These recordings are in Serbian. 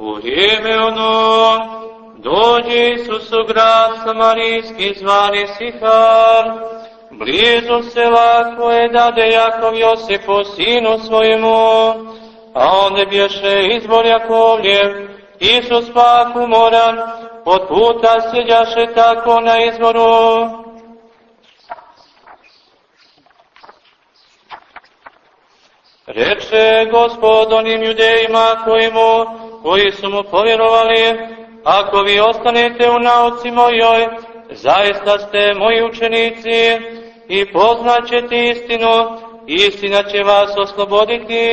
U vrijeme ono, dođe Isus u grad Samarijski zvani Sihar, blizu sela koje dade Jakov Josipu sinu svojemu, a onda bješe izbor Jakovljev, Isus pak umoran, od puta sjeđaše tako na izboru. Reče gospod onim judejima koji, mu, koji su mu povjerovali, ako vi ostanete u nauci mojoj, zaista ste moji učenici i poznaćete istinu, istina će vas osloboditi.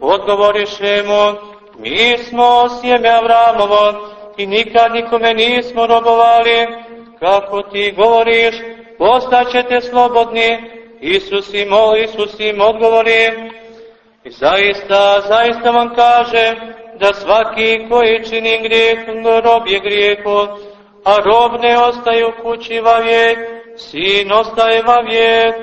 Odgovoriše mu, mi smo sjeme Avramovo i nikad nikome nismo robovali, kako ti govoriš, postaćete slobodni, Isus im, Isus im odgovori, i zaista, zaista vam kažem, da svaki koji čini grijeh, rob je grijehu, a rob ne ostaje u kući vavijek, sin ostaje vavijek,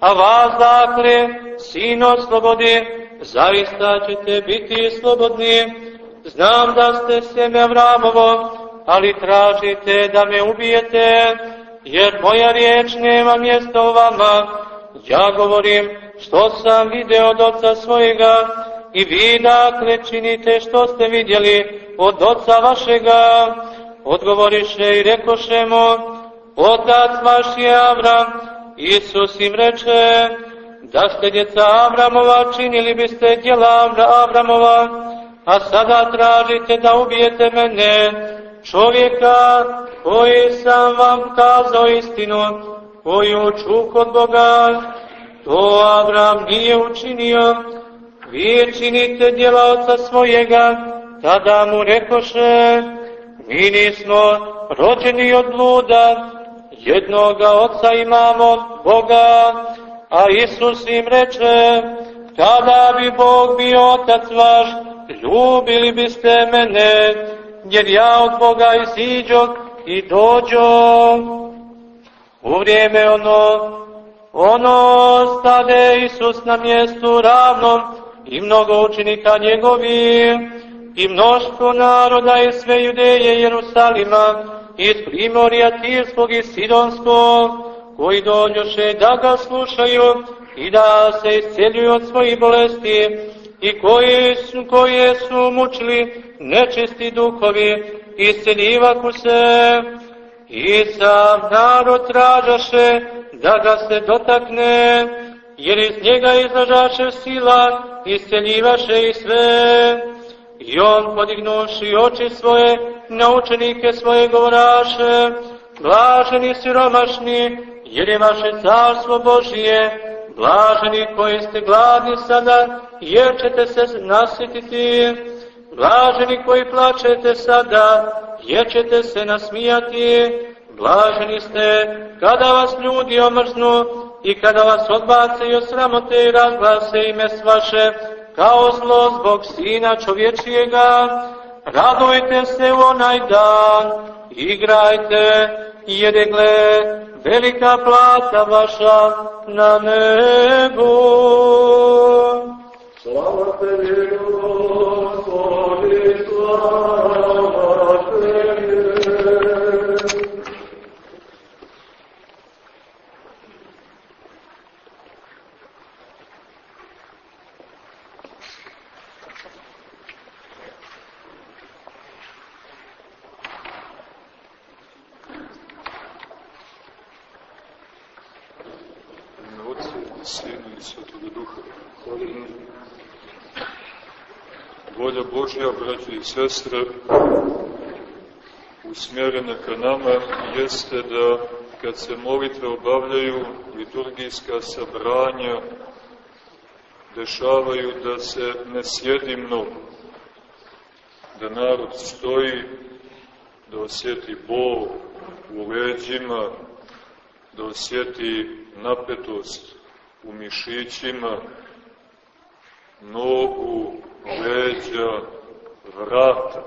a vas dakle, sin oslobodi, zaista ćete biti slobodni. Znam da ste sjeme Avramovo, ali tražite da me ubijete, jer moja riječ nema mjesta u vama. Ja govorim što sam video od oca svojega i vi dakle činite što ste vidjeli od oca vašega. Odgovoriše i rekoše mu, otac vaš je Avram. Isus im reče, da ste djeca Avramova, činili biste djela Avramova, a sada tražite da ubijete mene, čovjeka koji sam vam kazao istinu, koju ču kod Boga, to Avram nije učinio, vi činite djela oca svojega, tada mu rekoše, mi nismo rođeni od bluda, jednoga oca imamo Boga, a Isus im reče, kada bi Bog bio otac vaš, ljubili biste mene, jer ja od Boga iziđog i dođo. U vrijeme ono, ono stade Isus na mjestu ravnom i mnogo učenika njegovi i mnoštvo naroda i sve judeje Jerusalima iz primorja Tirskog i Sidonskog koji dođoše da ga slušaju i da se isceljuju od svojih bolesti i koji su, koje su mučili nečisti duhovi, isceljivaku se i sam narod tražaše da ga se dotakne, jer iz njega izlažaše sila, isceljivaše i sve. I on podignuši oči svoje, na učenike svoje govoraše, blaženi siromašni, jer je vaše carstvo Božije, blaženi koji ste gladni sada, jer ćete se nasititi, blaženi koji plačete sada, jer ćete se nasmijati, blaženi ste kada vas ljudi omrznu i kada vas odbace i osramote i razglase ime vaše, kao zlo zbog Sina čovječijega, radujte se u onaj dan, igrajte, jer je gle, velika plata vaša na nebu. Slava tebi, Gospodi, slava Sinu i Svetoga Duha. Volja Božja, braći i sestre, usmjerena ka nama, jeste da kad se molitve obavljaju, liturgijska sabranja dešavaju da se ne sjedi mnogo, da narod stoji, da osjeti bol u leđima, da osjeti napetost u mišićima, nogu, leđa, vrata.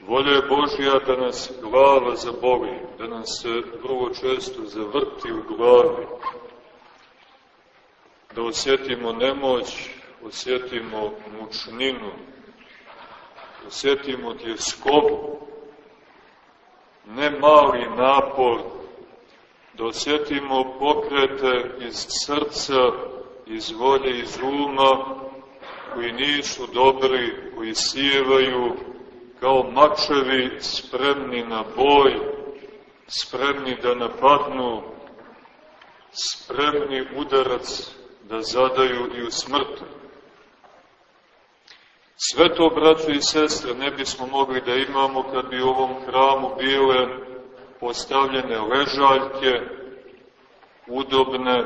Volja je Božja da nas glava zaboli, da nas se vrlo često zavrti u glavi, da osjetimo nemoć, osjetimo mučninu, osjetimo tjeskobu, ne mali napor, da osjetimo pokrete iz srca, iz volje, iz uma, koji nisu dobri, koji sijevaju kao mačevi spremni na boj, spremni da napadnu, spremni udarac da zadaju i u smrtu. Sve to, braćo i sestre, ne bismo mogli da imamo kad bi u ovom hramu bile postavljene ležaljke, udobne,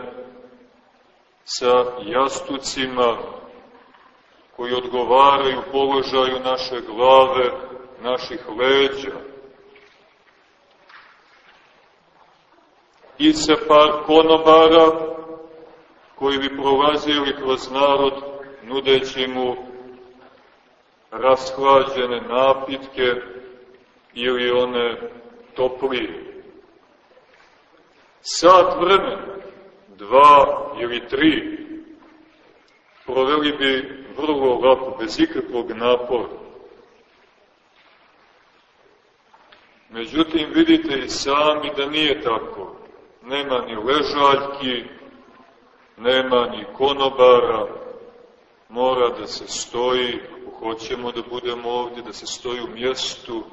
sa jastucima koji odgovaraju položaju naše glave, naših leđa. I se par konobara koji bi prolazili kroz narod nudeći mu rashlađene napitke ili one toplije. Sat vremena, dva ili tri, proveli bi vrlo lako, bez ikakvog napora. Međutim, vidite i sami da nije tako. Nema ni ležaljki, nema ni konobara, mora da se stoji, hoćemo da budemo ovdje, da se stoji u mjestu,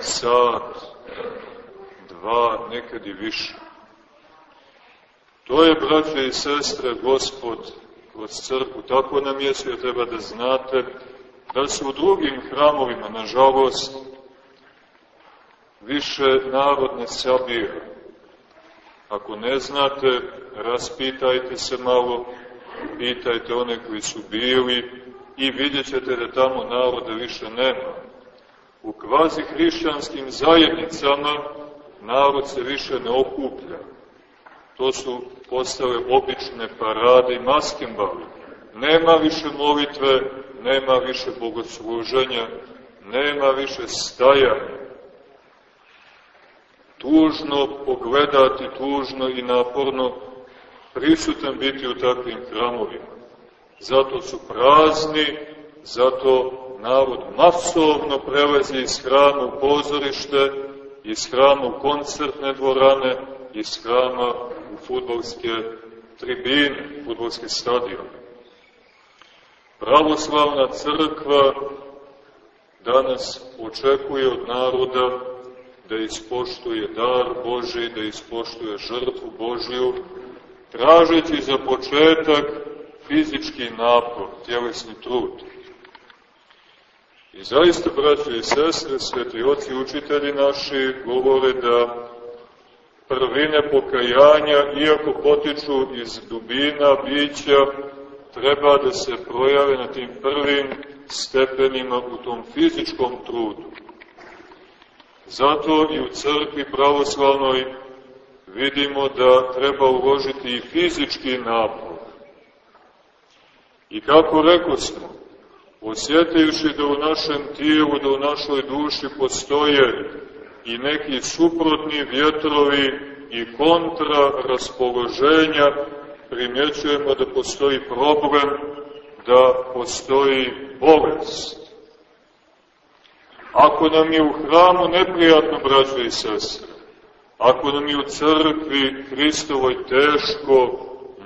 sat, dva, nekad i više. To je, braće i sestre, Gospod kroz crkvu. Tako nam je sve treba da znate da se u drugim hramovima, nažalost, više narod ne sabira. Ako ne znate, raspitajte se malo, pitajte one koji su bili i vidjet ćete da tamo naroda više nema. U kvazi hrišćanskim zajednicama narod se više ne okuplja. To su postale obične parade i maskembali. Nema više molitve, nema više bogosluženja, nema više stajanja. Tužno pogledati, tužno i naporno prisutan biti u takvim hramovima. Zato su prazni, zato narod masovno prelazi iz hrama u pozorište, iz hrama u koncertne dvorane, iz hrama u futbolske tribine, futbolske stadione. Pravoslavna crkva danas očekuje od naroda da ispoštuje dar Boži, da ispoštuje žrtvu Božiju, tražeći za početak fizički napor, tjelesni trud. I zaista, braće i sestre, sveti oci učitelji naši govore da prvine pokajanja, iako potiču iz dubina bića, treba da se projave na tim prvim stepenima u tom fizičkom trudu. Zato i u crkvi pravoslavnoj vidimo da treba uložiti i fizički napor. I kako rekao smo, osjetivši da u našem tijelu, da u našoj duši postoje i neki suprotni vjetrovi i kontra raspoloženja, primjećujemo da postoji problem, da postoji bolest. Ako nam je u hramu neprijatno, braćo i sestre, ako nam je u crkvi Hristovoj teško,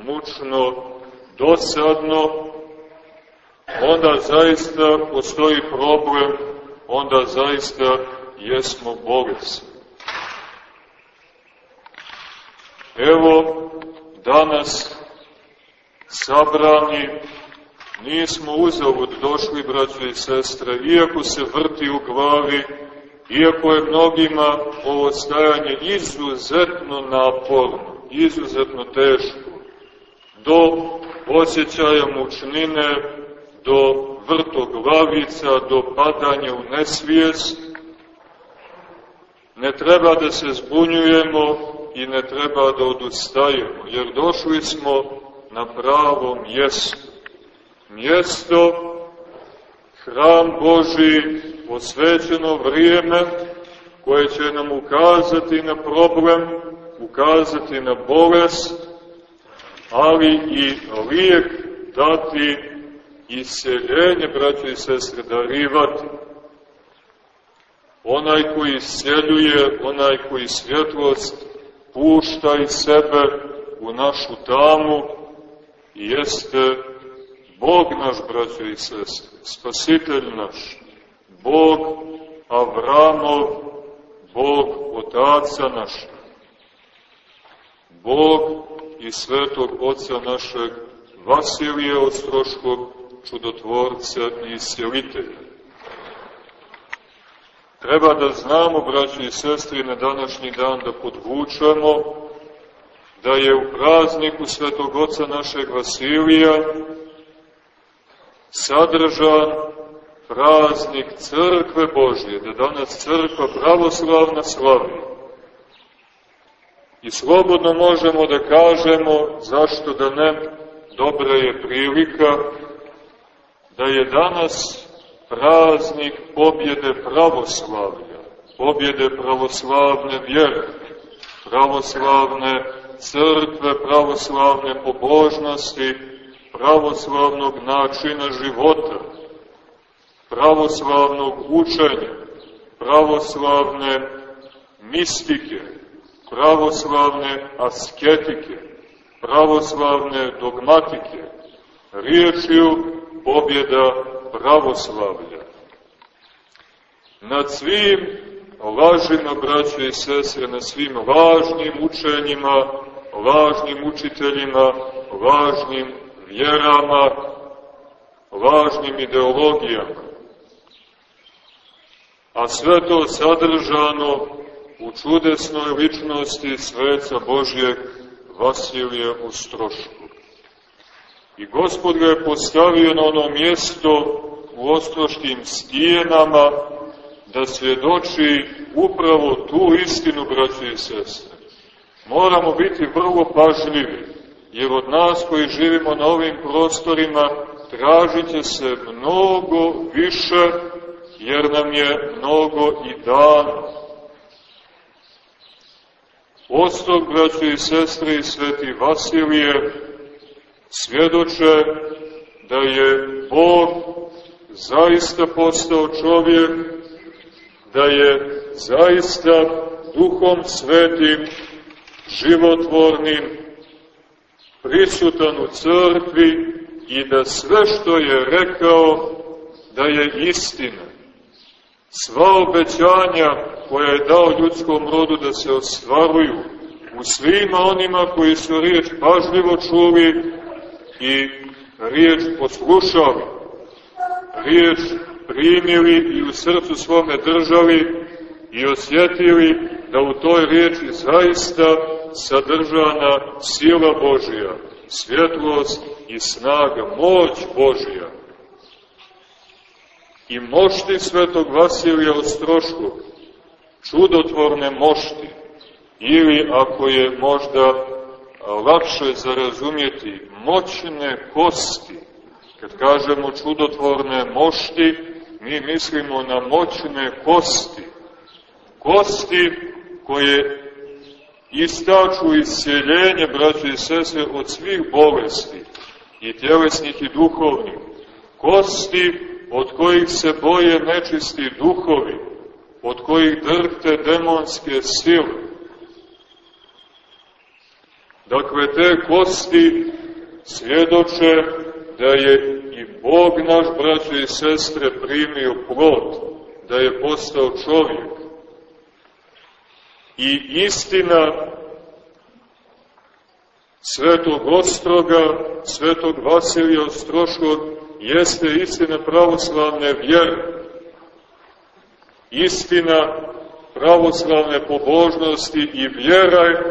mučno, dosadno, onda zaista postoji problem, onda zaista jesmo bolesni. Evo, danas sabrani, nismo uzavod došli, braće i sestre, iako se vrti u glavi, iako je mnogima ovo stajanje izuzetno naporno, izuzetno teško, do osjećaja mučnine, do vrtoglavica, do padanja u nesvijest, ne treba da se zbunjujemo i ne treba da odustajemo, jer došli smo na pravo mjesto. Mjesto, hram Boži, posvećeno vrijeme, koje će nam ukazati na problem, ukazati na bolest, ali i lijek dati iseljenje, braćo i sestre, darivati. Onaj koji isjeljuje, onaj koji svjetlost pušta iz sebe u našu tamu, jeste Bog naš, braćo i sestre, spasitelj naš, Bog Avramov, Bog Otaca našeg, Bog i svetog Oca našeg Vasilije Ostroškog, čudotvorca i isjelitelja. Treba da znamo, braći i sestri, na današnji dan da podvučemo da je u prazniku svetog oca našeg Vasilija sadržan praznik crkve Božje, da danas crkva pravoslavna slavi. I slobodno možemo da kažemo, zašto da ne, dobra je prilika, da je danas praznik pobjede pravoslavlja, pobjede pravoslavne vjere, pravoslavne crkve, pravoslavne pobožnosti, pravoslavnog načina života, pravoslavnog učenja, pravoslavne mistike, pravoslavne asketike, pravoslavne dogmatike, riječju pobjeda pravoslavlja. Nad svim lažima, braće i sestre, na svim lažnim učenjima, lažnim učiteljima, lažnim vjerama, lažnim ideologijama. A sve to sadržano u čudesnoj ličnosti sveca Božjeg Vasilija Strošku. I Gospod ga je postavio na ono mjesto u ostroškim stijenama da svjedoči upravo tu istinu, braće i sestre. Moramo biti vrlo pažljivi, jer od nas koji živimo na ovim prostorima tražit se mnogo više, jer nam je mnogo i dan. Ostok, braće i sestre i sveti Vasilije, svjedoče da je Bog zaista postao čovjek, da je zaista duhom svetim, životvornim, prisutan u crkvi i da sve što je rekao da je istina. Sva obećanja koja je dao ljudskom rodu da se ostvaruju u svima onima koji su riječ pažljivo čuli i riječ poslušali, riječ primili i u srcu svome držali i osjetili da u toj riječi zaista sadržana sila Božija, svjetlost i snaga, moć Božija. I mošti svetog Vasilija Ostroškog, čudotvorne mošti, ili ako je možda lakše za razumjeti, moćne kosti. Kad kažemo čudotvorne mošti, mi mislimo na moćne kosti. Kosti koje istaču isceljenje, braće i sestre, od svih bolesti, i tjelesnih i duhovnih. Kosti od kojih se boje nečisti duhovi, od kojih drhte demonske sile. Dakle, te kosti svjedoče da je i Bog naš, braćo i sestre, primio plod, da je postao čovjek. I istina svetog Ostroga, svetog Vasilija Ostroškog, jeste istina pravoslavne vjere. Istina pravoslavne pobožnosti i vjera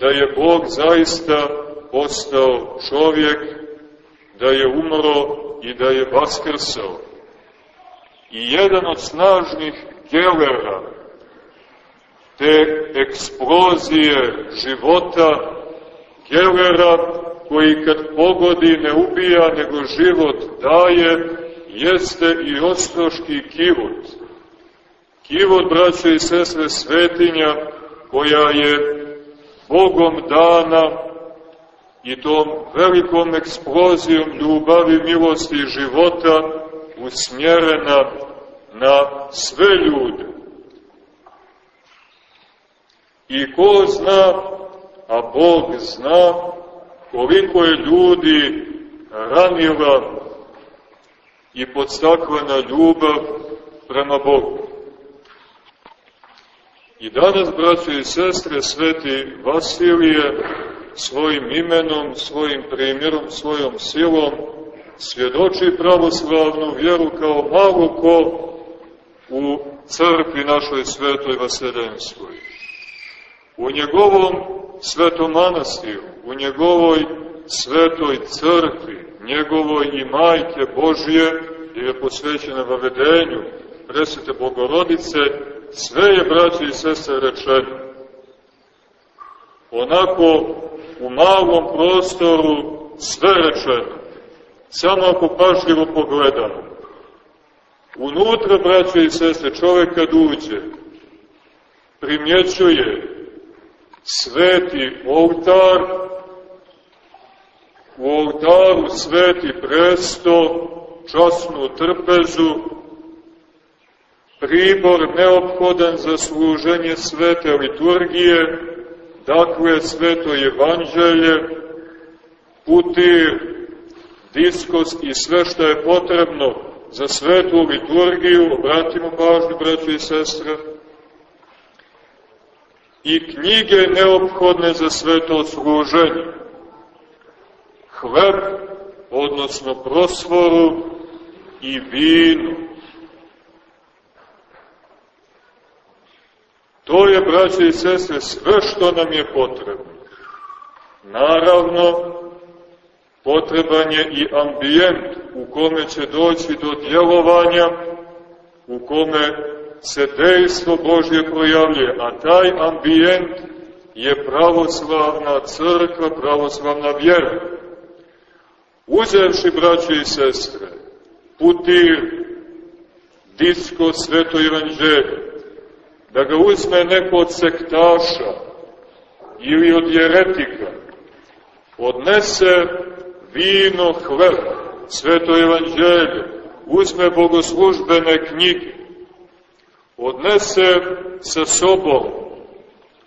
da je Bog zaista postao čovjek, da je umro i da je vaskrsao. I jedan od snažnih gelera te eksplozije života, gelera koji kad pogodi ne ubija nego život daje, jeste i ostroški kivot. Kivot, braće i sestre, svetinja koja je Bogom dana i tom velikom eksplozijom ljubavi, milosti i života usmjerena na sve ljude. I ko zna, a Bog zna, koliko je ljudi ranila i podstaklena ljubav prema Bogu. I danas, braće i sestre, sveti Vasilije svojim imenom, svojim primjerom, svojom silom svjedoči pravoslavnu vjeru kao malo ko u crkvi našoj svetoj vaseljenskoj. U njegovom svetom manastiru, u njegovoj svetoj crkvi, njegovoj i majke Božije, jer je posvećena vavedenju presvete Bogorodice, sve je, braće i sese, rečeno. Onako, u malom prostoru sve rečeno. Samo ako pažljivo pogledamo. Unutra, braće i sestre, čovek kad uđe, primjećuje sveti oltar, u oltaru sveti presto, časnu trpezu, pribor neophodan za služenje svete liturgije, dakle sveto evanđelje, putir, diskos i sve što je potrebno za svetu liturgiju, obratimo pažnju, braćo i sestre, i knjige neophodne za sveto služenje, hleb, odnosno prosvoru i vinu, To je, braće i sestre, sve što nam je potrebno. Naravno, potreban je i ambijent u kome će doći do djelovanja, u kome se dejstvo Božje projavlje, a taj ambijent je pravoslavna crkva, pravoslavna vjera. Uzevši, braće i sestre, putir, disko sveto evanđelje, da ga uzme neko od sektaša ili od jeretika, odnese vino, hleb, sveto evanđelje, uzme bogoslužbene knjige, odnese sa sobom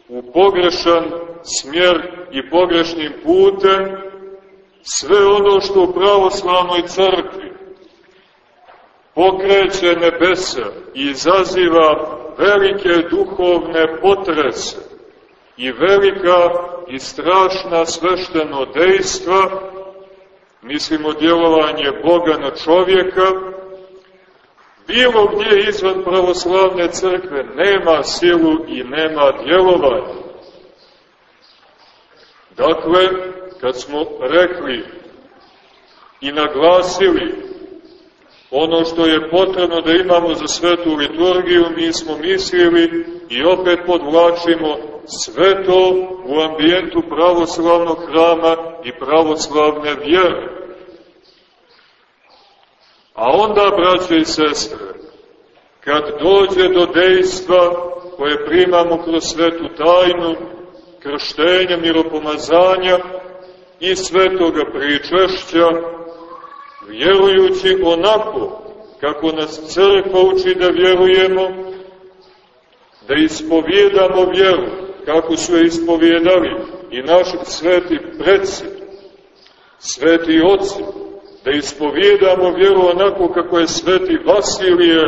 u pogrešan smjer i pogrešnim putem sve ono što u pravoslavnoj crkvi pokreće nebesa i izaziva velike duhovne potrese i velika i strašna svešteno dejstva, mislimo djelovanje Boga na čovjeka, bilo gdje izvan pravoslavne crkve nema silu i nema djelovanja. Dakle, kad smo rekli i naglasili Ono što je potrebno da imamo za svetu liturgiju, mi smo mislili i opet podvlačimo sve to u ambijentu pravoslavnog hrama i pravoslavne vjere. A onda, braće i sestre, kad dođe do dejstva koje primamo kroz svetu tajnu, krštenja, miropomazanja i svetoga pričešća, vjerujući onako kako nas crkva uči da vjerujemo, da ispovjedamo vjeru, kako su je ispovjedali i naši sveti predsi, sveti oci, da ispovjedamo vjeru onako kako je sveti Vasilije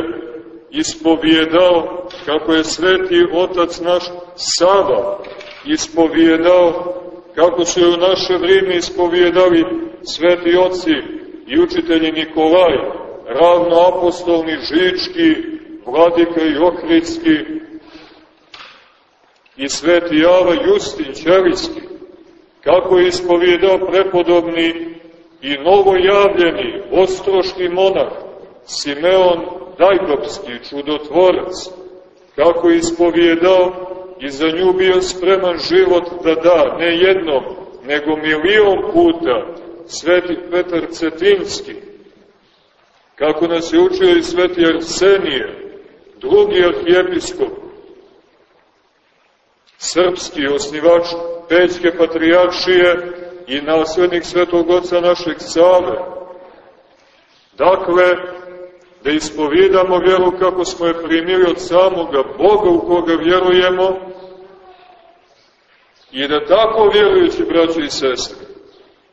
ispovjedao, kako je sveti otac naš Sava ispovjedao, kako su je u naše vrijeme ispovjedali sveti oci i učitelji Nikolaj, ravnoapostolni Žički, Vladika i Ohridski i sveti Java Justin Ćelijski, kako je ispovjedao prepodobni i novojavljeni ostroški monah Simeon Dajgopski, čudotvorac, kako je ispovjedao i za nju bio spreman život da da, ne jednom, nego milion puta, sveti Petar Cetinski, kako nas je učio i sveti Arsenije, drugi arhijepiskop, srpski osnivač Pećke patrijaršije i naslednik svetog oca našeg Save. Dakle, da ispovidamo vjeru kako smo je primili od samoga Boga u koga vjerujemo i da tako vjerujući, braći i sestre,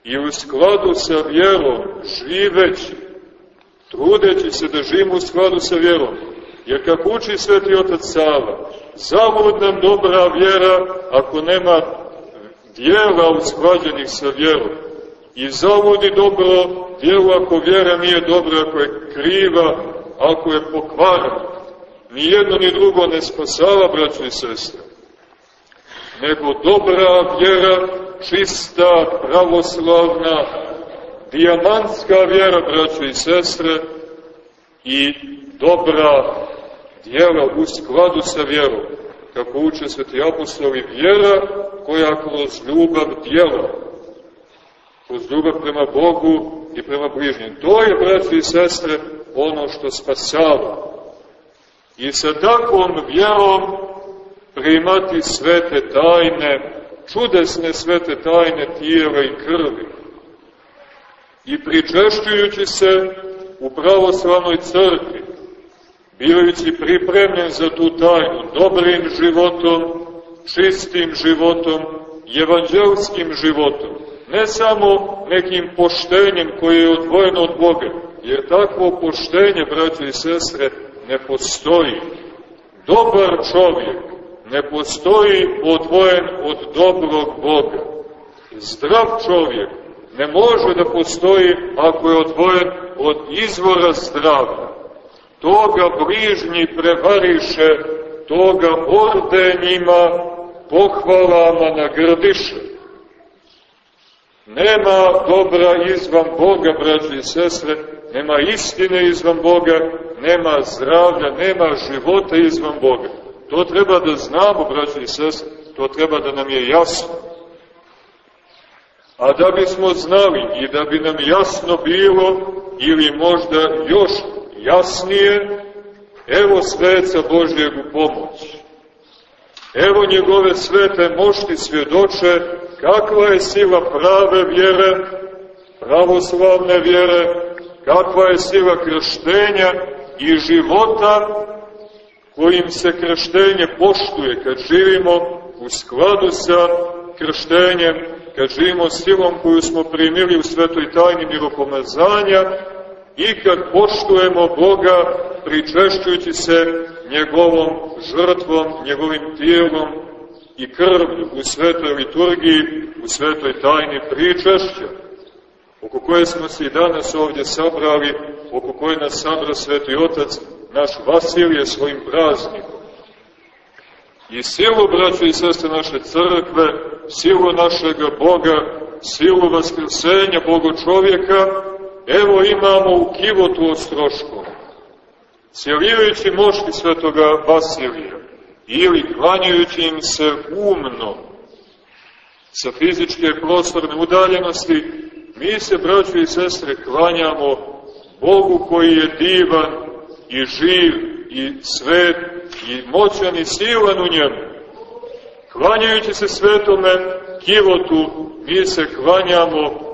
i u skladu sa vjerom, živeći, trudeći se da živimo u skladu sa vjerom, jer kako uči sveti otac Sava, zavod nam dobra vjera ako nema dijela usklađenih sa vjerom. I zavodi dobro djelo ako vjera nije dobra, ako je kriva, ako je pokvarana. Ni jedno ni drugo ne spasava, braćo i sestre. Nego dobra vjera, čista, pravoslavna, dijamantska vjera, braćo i sestre, i dobra djela u skladu sa vjerom, kako uče sveti apostoli, vjera koja kroz ljubav djela, kroz ljubav prema Bogu i prema bližnjim. To je, braći i sestre, ono što spasava. I sa takvom vjerom primati svete tajne, čudesne svete tajne tijela i krvi. I pričešćujući se u pravoslavnoj crkvi, bivajući pripremljen za tu tajnu dobrim životom, čistim životom, evanđelskim životom, ne samo nekim poštenjem koje je odvojeno od Boga, jer takvo poštenje, braće i sestre, ne postoji. Dobar čovjek ne postoji odvojen od dobrog Boga. Zdrav čovjek ne može da postoji ako je odvojen od izvora zdravlja toga bližnji prevariše, toga ordenima, pohvalama nagrdiše. Nema dobra izvan Boga, braći i sestre, nema istine izvan Boga, nema zdravlja, nema života izvan Boga. To treba da znamo, braći i sestre, to treba da nam je jasno. A da bismo znali i da bi nam jasno bilo, ili možda još jasnije, evo sveca Božjeg u pomoć. Evo njegove svete mošti svjedoče kakva je sila prave vjere, pravoslavne vjere, kakva je sila krštenja i života kojim se krštenje poštuje kad živimo u skladu sa krštenjem, kad živimo silom koju smo primili u svetoj tajni miropomazanja i kad poštujemo Boga pričešćujući se njegovom žrtvom, njegovim tijelom i krvlju u svetoj liturgiji, u svetoj tajni pričešća, oko koje smo se i danas ovdje sabrali, oko koje nas sabra sveti otac, naš Vasilije svojim praznikom. I silu, braćo i sestre naše crkve, silu našega Boga, silu vaskrsenja Bogo čovjeka, Evo imamo u kivotu ostroškom, cijeljujući mošti svetoga Vasilija, ili klanjajući im se umno, sa fizičke prostorne udaljenosti, mi se, braći i sestre, klanjamo Bogu koji je divan i živ i svet i moćan i silan u njemu. Klanjajući se svetome kivotu, mi se klanjamo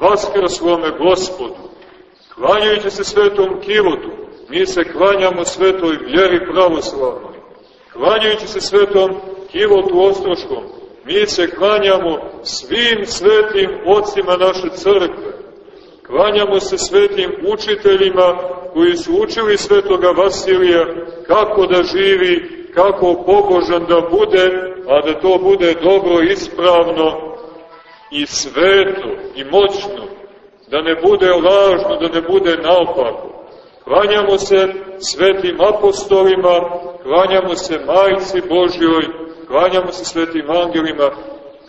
vaskrslome gospodu. Klanjajući se svetom kivotu, mi se klanjamo svetoj vjeri pravoslavnoj. Klanjajući se svetom kivotu ostroškom, mi se klanjamo svim svetim ocima naše crkve. Klanjamo se svetim učiteljima koji su učili svetoga Vasilija kako da živi, kako pobožan da bude, a da to bude dobro, ispravno i sveto i moćno, da ne bude lažno, da ne bude naopako. Klanjamo se svetim apostolima, klanjamo se Majci Božjoj, klanjamo se svetim angelima,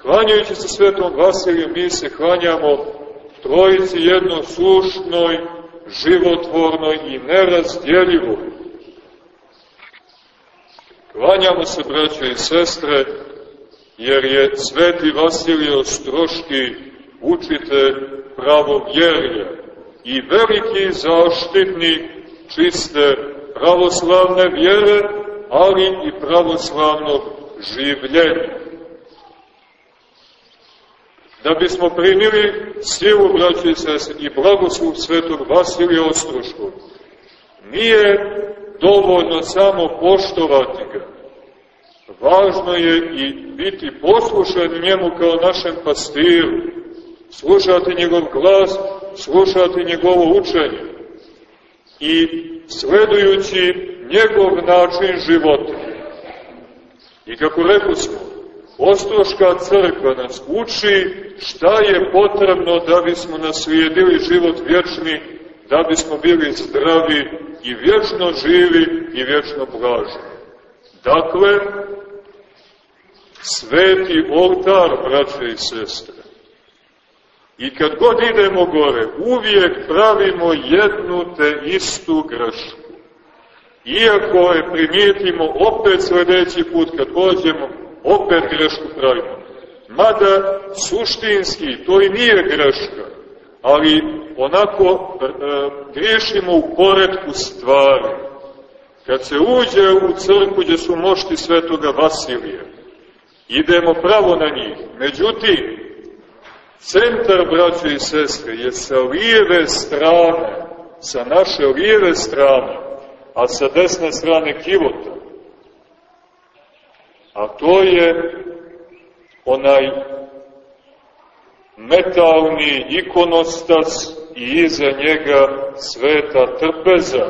klanjajući se svetom Vasiliju, mi se klanjamo trojici jedno sušnoj, životvornoj i nerazdjeljivoj. Klanjamo se, braće i sestre, jer je sveti Vasilij Ostroški učitelj pravovjerja i veliki zaštitnik čiste pravoslavne vjere, ali i pravoslavnog življenja. Da bismo primili silu, braće i sese, i blagoslov svetog Vasilija Ostroškog. Nije dovoljno samo poštovati ga. Važno je i biti poslušan njemu kao našem pastiru, slušati njegov glas, slušati njegovo učenje i sledujući njegov način života. I kako rekli smo, Ostroška crkva nas uči šta je potrebno da bismo naslijedili život vječni, da bismo bili zdravi i vječno živi i vječno blažni. Dakle, sveti oltar, braće i sestre. I kad god idemo gore, uvijek pravimo jednu te istu grešku. Iako je primijetimo opet sledeći put kad pođemo, opet grešku pravimo. Mada suštinski to i nije greška, ali onako e, griješimo u poredku stvari. Kad se uđe u crku gdje su mošti svetoga Vasilija, idemo pravo na njih. Međutim, centar, braćo i sestre, je sa lijeve strane, sa naše lijeve strane, a sa desne strane kivota. A to je onaj metalni ikonostas i iza njega sveta trpeza,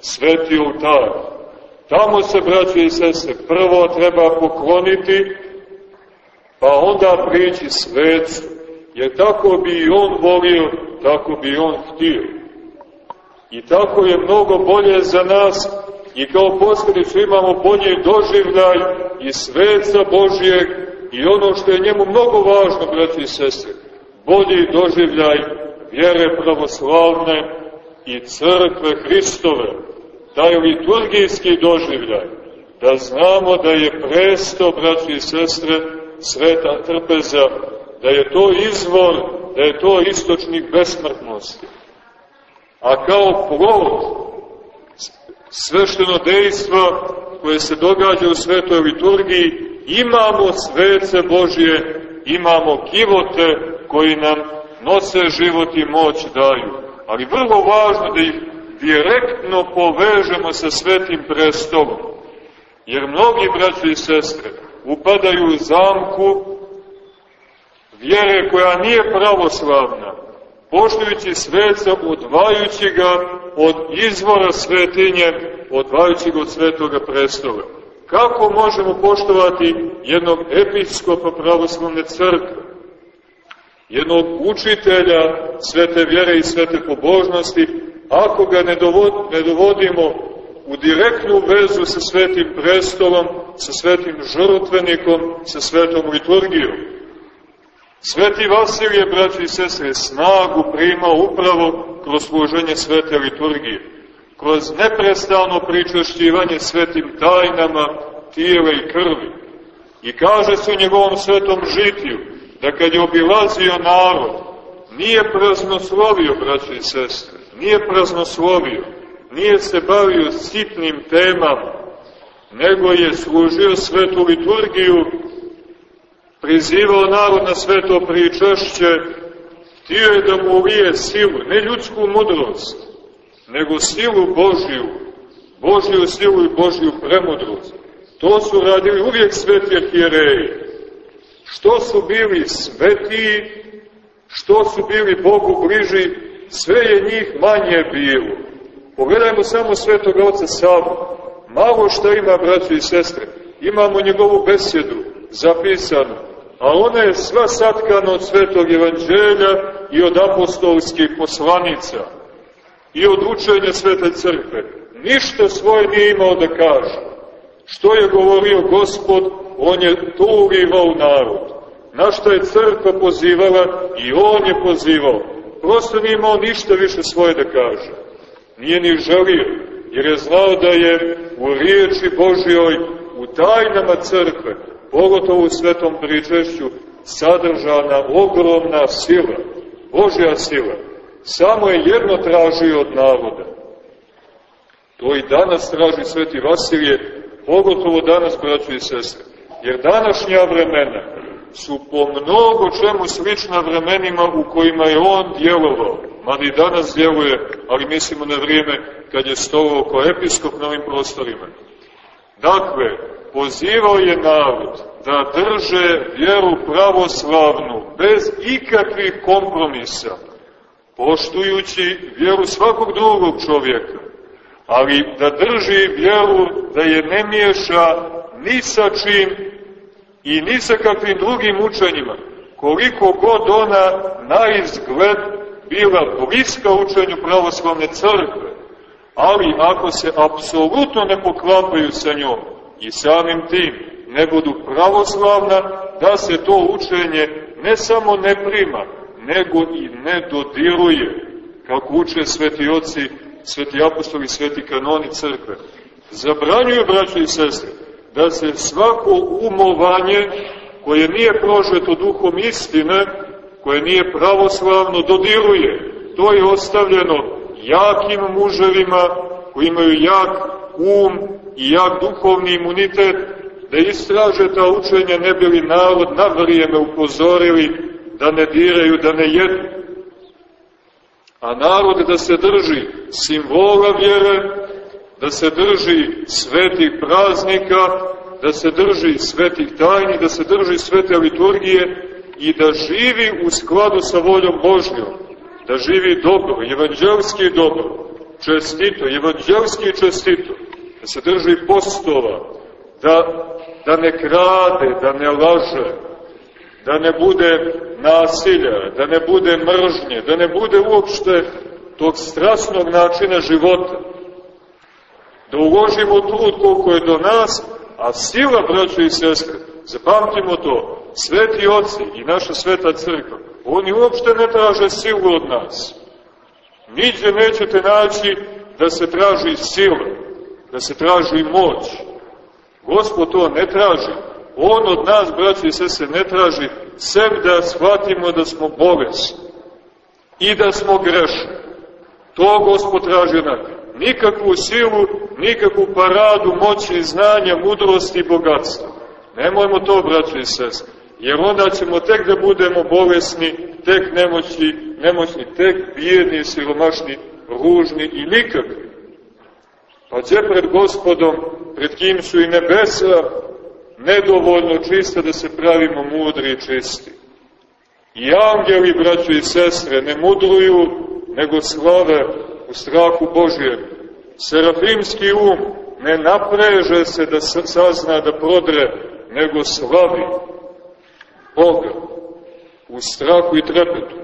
sveti oltar. Tamo se, braći i sese, prvo treba pokloniti, pa onda prići svecu, jer tako bi i on volio, tako bi on htio. I tako je mnogo bolje za nas i kao posljedicu imamo bolji doživljaj i sveca Božijeg i ono što je njemu mnogo važno, braći i sestre, bolji doživljaj vjere pravoslavne i crkve Hristove, taj liturgijski doživljaj, da znamo da je presto, braći i sestre, sveta trpeza, da je to izvor, da je to istočnik besmrtnosti. A kao plod svešteno dejstva koje se događa u svetoj liturgiji, imamo svece Božje, imamo kivote koji nam nose život i moć daju. Ali vrlo važno da ih direktno povežemo sa svetim prestolom. Jer mnogi braći i sestre upadaju u zamku vjere koja nije pravoslavna, poštujući sveca, odvajući ga od izvora svetinje, odvajući ga od svetoga prestola. Kako možemo poštovati jednog episkopa pravoslavne crkve, jednog učitelja svete vjere i svete pobožnosti, ako ga ne, ne dovodimo u direktnu vezu sa svetim prestolom, sa svetim žrtvenikom, sa svetom liturgijom. Sveti Vasilije, braći i sestre, snagu primao upravo kroz služenje svete liturgije, kroz neprestano pričešćivanje svetim tajnama tijela i krvi. I kaže se u njegovom svetom žitiju, da kad je obilazio narod, nije praznoslovio, braći i sestre, nije praznoslovio, nije se bavio sitnim temama, nego je služio svetu liturgiju prizivao narod na sveto pričašće, htio je da mu uvije silu, ne ljudsku mudrost, nego silu Božju, Božju silu i Božju premudrost. To su radili uvijek sveti arhijereji. Što su bili svetiji, što su bili Bogu bliži, sve je njih manje bilo. Pogledajmo samo svetog oca Savu. Malo što ima, braći i sestre. Imamo njegovu besjedu zapisanu a ona je sva satkana od svetog evanđelja i od apostolskih poslanica i od učenja svete crkve. Ništa svoje nije imao da kaže. Što je govorio gospod, on je to ulivao u narod. Na što je crkva pozivala i on je pozivao. Prosto nije imao ništa više svoje da kaže. Nije ni želio, jer je znao da je u riječi Božjoj, u tajnama crkve, pogotovo u svetom pričešću, sadržana ogromna sila, Božja sila. Samo je jedno tražio od naroda. To i danas traži sveti Vasilije, pogotovo danas, braćo i sestre. Jer današnja vremena su po mnogo čemu slična vremenima u kojima je on djelovao. Mada i danas djeluje, ali mislimo na vrijeme kad je stovao kao episkop na ovim prostorima. Dakle, pozivao je narod da drže vjeru pravoslavnu, bez ikakvih kompromisa, poštujući vjeru svakog drugog čovjeka, ali da drži vjeru da je ne miješa ni sa čim i ni sa kakvim drugim učenjima, koliko god ona na izgled bila bliska učenju pravoslavne crkve, ali ako se apsolutno ne poklapaju sa njom i samim tim ne budu pravoslavna, da se to učenje ne samo ne prima, nego i ne dodiruje, kako uče sveti oci, sveti apostoli, sveti kanoni crkve. Zabranjuju, braći i sestre, da se svako umovanje koje nije prožeto duhom istine, koje nije pravoslavno, dodiruje. To je ostavljeno jakim muževima koji imaju jak um i jak duhovni imunitet, da istraže ta učenja ne bili narod na vrijeme upozorili da ne diraju, da ne jedu. A narod da se drži simbola vjere, da se drži svetih praznika, da se drži svetih tajni, da se drži svete liturgije i da živi u skladu sa voljom Božnjom, da živi dobro, evanđelski dobro, čestito, evanđelski čestito, da se drži postova, da, da ne krade, da ne laže, da ne bude nasilja, da ne bude mržnje, da ne bude uopšte tog strasnog načina života, da uložimo trud koliko je do nas, a sila, braćo i sestre, zapamtimo to, sveti oci i naša sveta crkva, oni uopšte ne traže silu od nas. Niđe nećete naći da se traži sila, da se traži moć. Gospod to ne traži. On od nas, braći i sese, ne traži sem da shvatimo da smo bolesni i da smo grešni. To Gospod traži nas nikakvu silu, nikakvu paradu moći, znanja, mudrosti i bogatstva. Nemojmo to, braći i sest, jer onda ćemo tek da budemo bolesni, tek nemoćni, nemoćni, tek bijedni, siromašni, ružni i nikakvi. Pa gdje pred gospodom, pred kim su i nebesa, nedovoljno čista da se pravimo mudri i čisti. I angeli, braći i sestre, ne mudruju, nego slave u strahu Božjem. Serafimski um ne napreže se da sazna da prodre, nego slavi Boga u strahu i trepetu.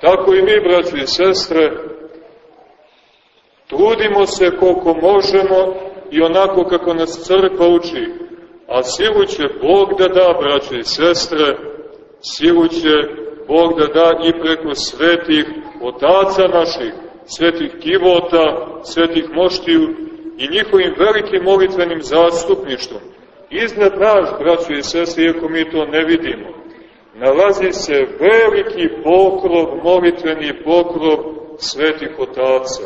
Tako i mi, braći i sestre, trudimo se koliko možemo i onako kako nas crkva uči, a silu će Bog da da, braći i sestre, silu će Bog da da i preko svetih otaca naših, svetih kivota, svetih moštiju i njihovim velikim molitvenim zastupništvom. Iznad nas, braćo i sese, iako mi to ne vidimo, nalazi se veliki pokrov, molitveni pokrov svetih otaca.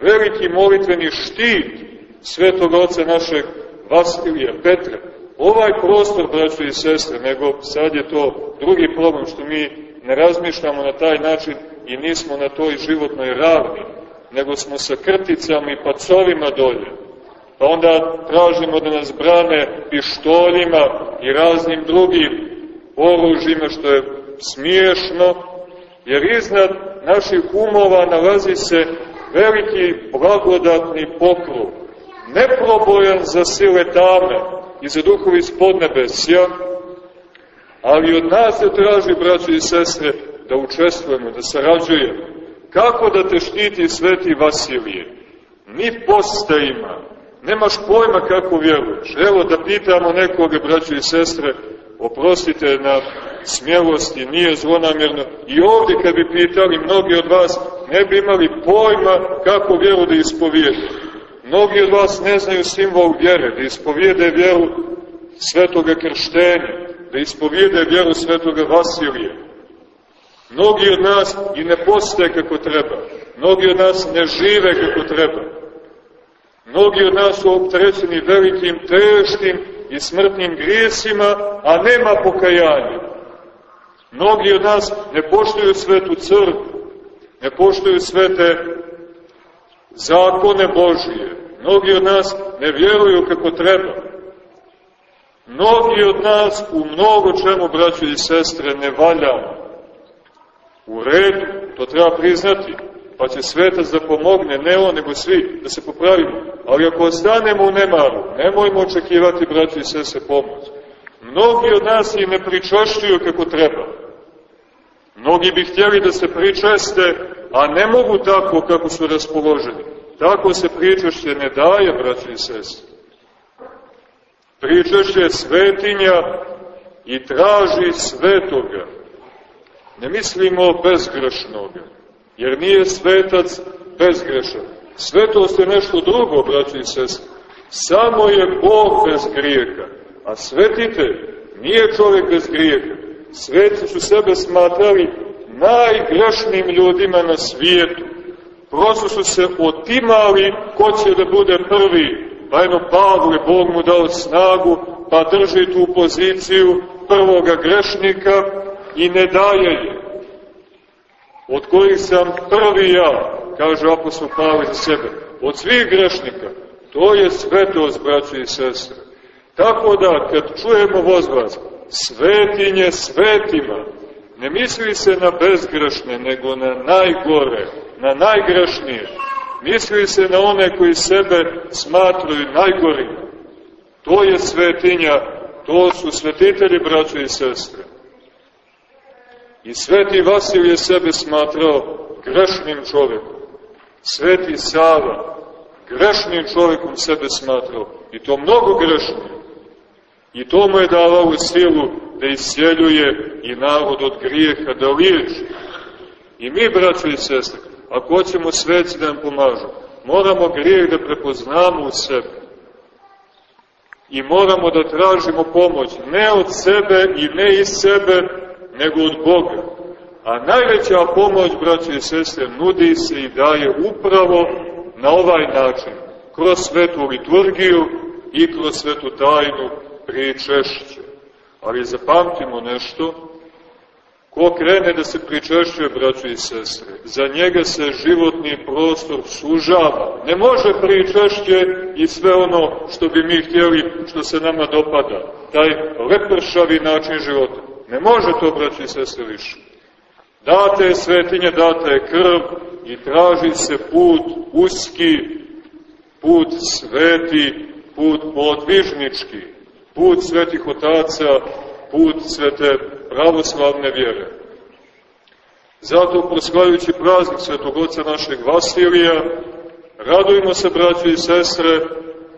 Veliki molitveni štit svetog oca našeg Vasilija, Petra. Ovaj prostor, braćo i sestre, nego sad je to drugi problem što mi ne razmišljamo na taj način i nismo na toj životnoj ravni, nego smo sa krticama i pacovima dolje. Pa onda tražimo da nas brane pištoljima i raznim drugim oružjima, što je smiješno, jer iznad naših umova nalazi se veliki blagodatni pokrov, neprobojan za sile tame i za duhovi iz podnebesja, ali od nas se traži, braći i sestre, da učestvujemo, da sarađujemo. Kako da te štiti sveti Vasilije? Ni postajima. Nemaš pojma kako vjeruješ. Evo da pitamo nekoga, braći i sestre, oprostite na smjelosti, nije zlonamjerno. I ovdje kad bi pitali, mnogi od vas ne bi imali pojma kako vjeru da ispovijede. Mnogi od vas ne znaju simbol vjere, da ispovijede vjeru svetoga krštenja, da ispovijede vjeru svetoga Vasilija. Mnogi od nas i ne postoje kako treba. Mnogi od nas ne žive kako treba. Mnogi od nas su optrećeni velikim, teškim i smrtnim grijesima, a nema pokajanja. Mnogi od nas ne poštuju svetu crkvu, ne poštuju svete zakone Božije. Mnogi od nas ne vjeruju kako treba. Mnogi od nas u mnogo čemu, braćo i sestre, ne valjamo. U redu, to treba priznati, pa će svetac da pomogne, ne on, nego svi, da se popravimo. Ali ako ostanemo u nemaru, nemojmo očekivati, braći i sese, pomoć. Mnogi od nas i ne pričašćuju kako treba. Mnogi bi htjeli da se pričeste, a ne mogu tako kako su raspoloženi. Tako se pričašće ne daje, braći i sese. Pričašće svetinja i traži svetoga. Ne mislimo bezgrešnoga jer nije svetac bezgrešan. Svetost je nešto drugo, braći i sestri. Samo je Bog bez grijeha, a svetitelj nije čovjek bez grijeha. Sveti su sebe smatrali najgrešnim ljudima na svijetu. Prosto su se otimali ko će da bude prvi. Pa jedno Pavle, Bog mu dao snagu, pa drži tu poziciju prvoga grešnika i ne daje je od kojih sam prvi ja, kaže apostol Pavle za sebe, od svih grešnika, to je svetost, braći i sestre. Tako da, kad čujemo vozglas, svetinje svetima, ne misli se na bezgrešne, nego na najgore, na najgrešnije. Misli se na one koji sebe smatruju najgorima. To je svetinja, to su svetitelji, braći i sestre. I sveti Vasil je sebe smatrao grešnim čovjekom. Sveti Sava grešnim čovjekom sebe smatrao. I to mnogo grešnim. I to mu je davalo silu da isjeljuje i narod od grijeha, da liječi. I mi, braćo i sestre, ako hoćemo sveci da nam pomažu, moramo grijeh da prepoznamo u sebi. I moramo da tražimo pomoć ne od sebe i ne iz sebe, nego od Boga. A najveća pomoć, braći i sestre, nudi se i daje upravo na ovaj način, kroz svetu liturgiju i kroz svetu tajnu pričešće. Ali zapamtimo nešto, ko krene da se pričešćuje, braći i sestre, za njega se životni prostor sužava. Ne može pričešće i sve ono što bi mi htjeli, što se nama dopada, taj lepršavi način života. Ne može to, braći i sestre, više. Date je svetinje, date je krv i traži se put uski, put sveti, put podvižnički, put svetih otaca, put svete pravoslavne vjere. Zato, proslavljujući praznik svetog oca našeg Vasilija, radujemo se, braći i sestre,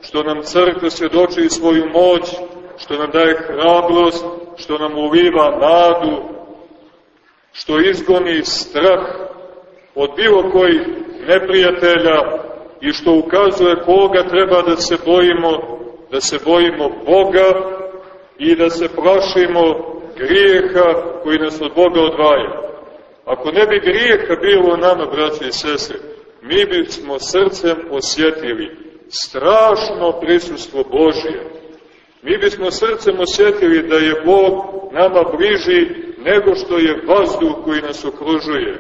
što nam crkva svjedoči svoju moć, što nam daje hrabrost, što nam uliva nadu, što izgoni strah od bilo kojih neprijatelja i što ukazuje koga treba da se bojimo, da se bojimo Boga i da se plašimo grijeha koji nas od Boga odvaja. Ako ne bi grijeha bilo nama, braći i sestre, mi bismo srcem osjetili strašno prisustvo Božije mi bismo srcem osjetili da je Bog nama bliži nego što je vazduh koji nas okružuje.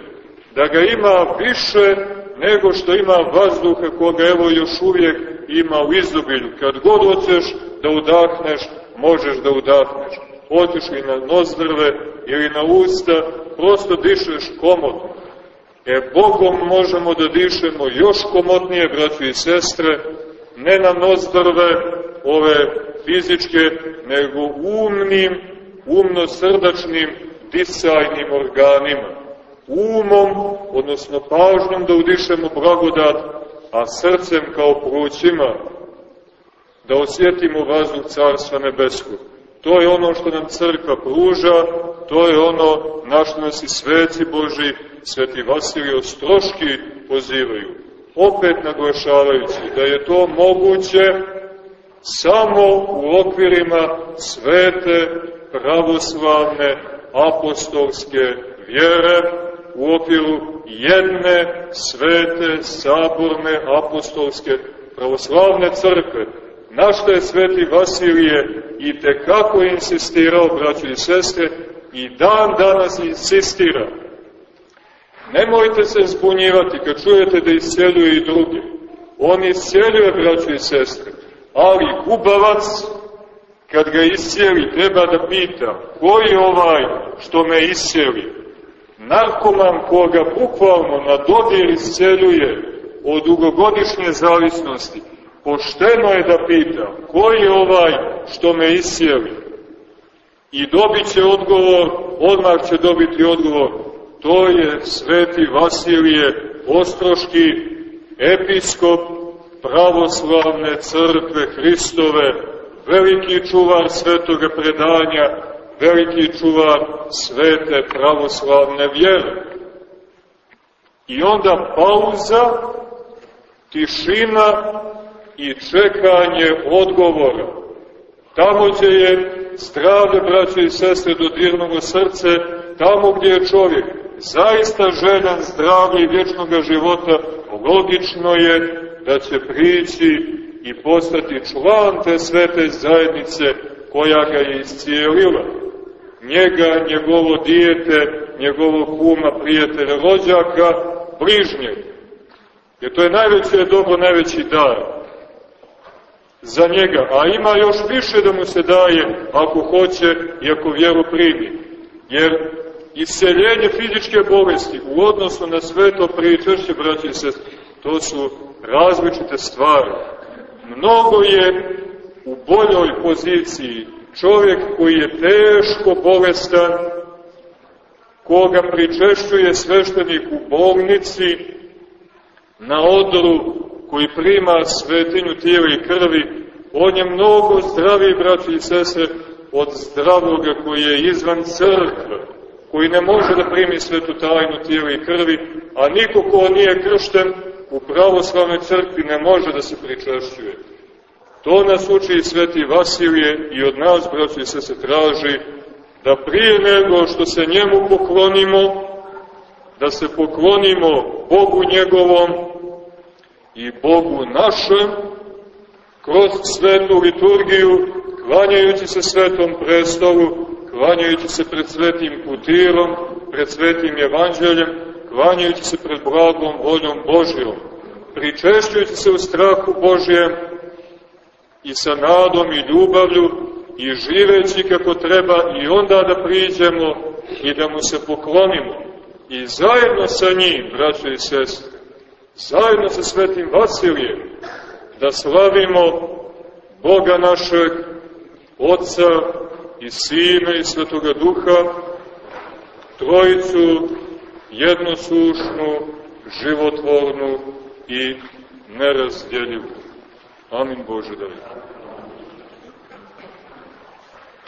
Da ga ima više nego što ima vazduha koga evo još uvijek ima u izobilju. Kad god hoćeš da udahneš, možeš da udahneš. Hoćeš li na nozdrve ili na usta, prosto dišeš komodno. E, Bogom možemo da dišemo još komodnije, braći i sestre, ne na nozdrve ove fizičke, nego umnim, umno-srdačnim disajnim organima. Umom, odnosno pažnjom da udišemo blagodat, a srcem kao prućima da osjetimo vazduh Carstva Nebeskog. To je ono što nam crkva pruža, to je ono na što nas i sveci Boži, sveti Vasilij Ostroški pozivaju. Opet naglašavajući da je to moguće samo u okvirima svete, pravoslavne, apostolske vjere, u okviru jedne svete, saborne, apostolske, pravoslavne crkve, na što je sveti Vasilije i tekako insistirao, braći i sestre, i dan danas insistira. Nemojte se zbunjivati kad čujete da isceljuje i druge. On isceljuje, braćo i sestre, ali gubavac, kad ga iscijeli, treba da pita, ko je ovaj što me iscijeli? Narkoman koga bukvalno na dodir isceljuje od dugogodišnje zavisnosti, pošteno je da pita, ko je ovaj što me iscijeli? I dobit će odgovor, odmah će dobiti odgovor, to je sveti Vasilije Ostroški, episkop pravoslavne crkve Hristove, veliki čuvar svetoga predanja, veliki čuvar svete pravoslavne vjere. I onda pauza, tišina i čekanje odgovora. Tamo gdje je zdravlje, braće i sestre, dodirnulo srce, tamo gdje je čovjek zaista željan zdravlja i vječnog života, logično je da će prići i postati član te svete zajednice koja ga je iscijelila. Njega, njegovo dijete, njegovog kuma, prijatelja, rođaka, bližnjeg. Jer to je najveće dobro, najveći dar za njega, a ima još više da mu se daje ako hoće i ako vjeru primi. Jer isceljenje fizičke bolesti u odnosu na sveto pričešće, braći se, to su različite stvari. Mnogo je u boljoj poziciji čovjek koji je teško bolestan, koga pričešćuje sveštenik u bolnici, na odru koji prima svetinju tijela i krvi, on je mnogo zdraviji, braći i sese, od zdravoga koji je izvan crkve, koji ne može da primi svetu tajnu tijela i krvi, a niko ko nije kršten u pravoslavnoj crkvi ne može da se pričešćuje. To nas uči i sveti Vasilije i od nas, braći i sese, traži da prije nego što se njemu poklonimo, da se poklonimo Bogu njegovom i Bogu našem, kroz svetu liturgiju, klanjajući se svetom prestolu, klanjajući se pred svetim putirom, pred svetim evanđeljem, klanjajući se pred blagom voljom Božijom, pričešćujući se u strahu Božijem i sa nadom i ljubavlju i živeći kako treba i onda da priđemo i da mu se poklonimo. I zajedno sa njim, braćo i sestre, zajedno sa svetim Vasilijem, da slavimo Boga našeg, Otca i Sina i Svetoga Duha, trojicu jednosušnu, životvornu i nerazdjeljivu. Amin Bože da